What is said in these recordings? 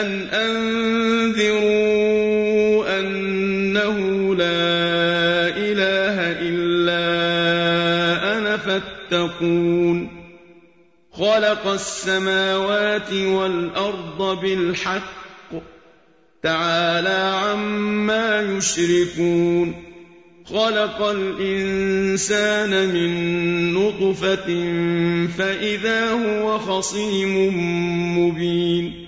أن أنذروا أنه لا إله إلا أنا فاتقون خلق السماوات والأرض بالحق تعالى عما يشركون خلق الإنسان من نطفة فإذا هو خصيم مبين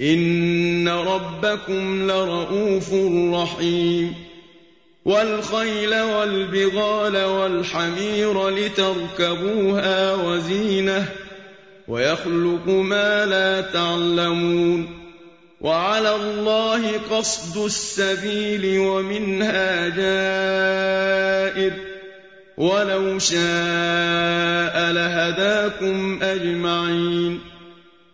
إن ربكم لرؤوف رحيم والخيل والبغال والحمير لتركبوها وزينه ويخلق ما لا تعلمون وعلى الله قصد السبيل ومنها جائر ولو شاء لهداكم أجمعين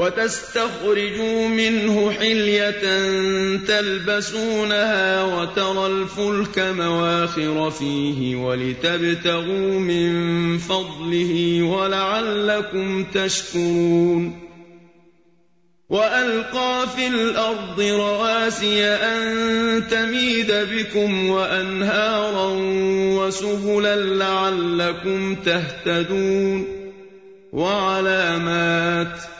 وتستخرجوا منه حلية تلبسونها وترى الفلك مواخر فيه ولتبتغوا من فضله ولعلكم تشكرون. وألقى في الأرض رواسي أن تميد بكم وأنهارا وسبلا لعلكم تهتدون. وعلامات ۖ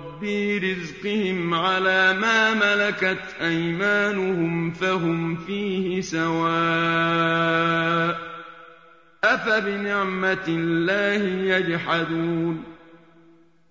في رزقهم على ما ملكت أيمانهم فهم فيه سواء أفبنعمة الله يجحدون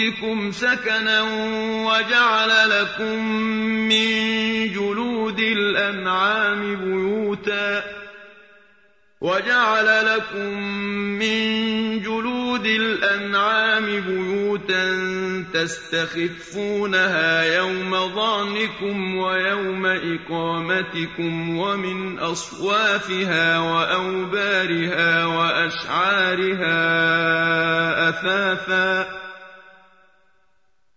بُيُوتِكُمْ سَكَنًا وَجَعَلَ لَكُم مِّن جُلُودِ الْأَنْعَامِ بُيُوتًا وَجَعَلَ لَكُم مِّن جُلُودِ الْأَنْعَامِ بُيُوتًا تَسْتَخِفُّونَهَا يَوْمَ ظَعْنِكُمْ وَيَوْمَ إِقَامَتِكُمْ وَمِنْ أَصْوَافِهَا وَأَوْبَارِهَا وَأَشْعَارِهَا أَثَاثًا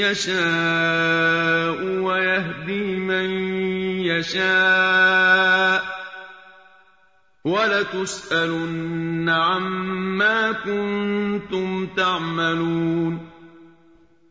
يشاء ويهدي من يشاء ولتسألن عما كنتم تعملون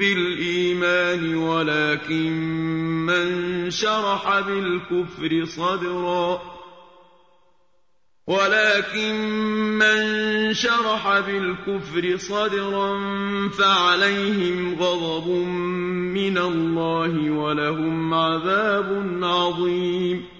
بالإيمان ولكن من شرح بالكفر صدرا. ولكن من شرح بالكفر صدرا فعليهم غضب من الله ولهم عذاب عظيم.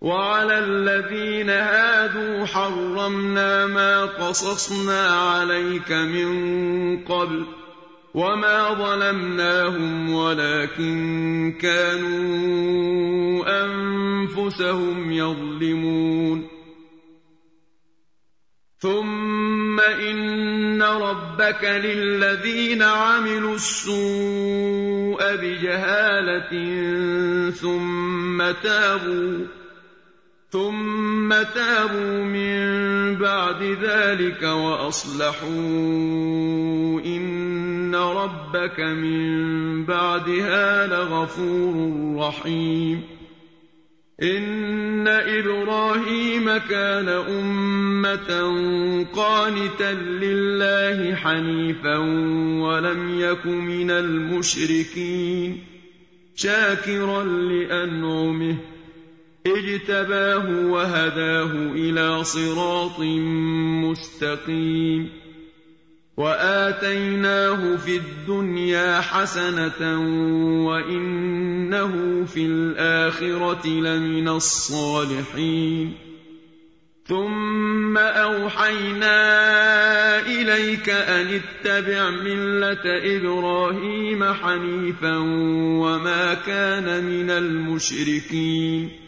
وعلى الذين هادوا حرمنا ما قصصنا عليك من قبل وما ظلمناهم ولكن كانوا أنفسهم يظلمون. ثم إن ربك للذين عملوا السوء بجهالة ثم تابوا ثم تابوا من بعد ذلك وأصلحوا إن ربك من بعدها لغفور رحيم إن إبراهيم كان أمة قانتا لله حنيفا ولم يك من المشركين شاكرا لأنعمه اجتباه وهداه إلى صراط مستقيم. وآتيناه في الدنيا حسنة وإنه في الآخرة لمن الصالحين. ثم أوحينا إليك أن اتبع ملة إبراهيم حنيفا وما كان من المشركين.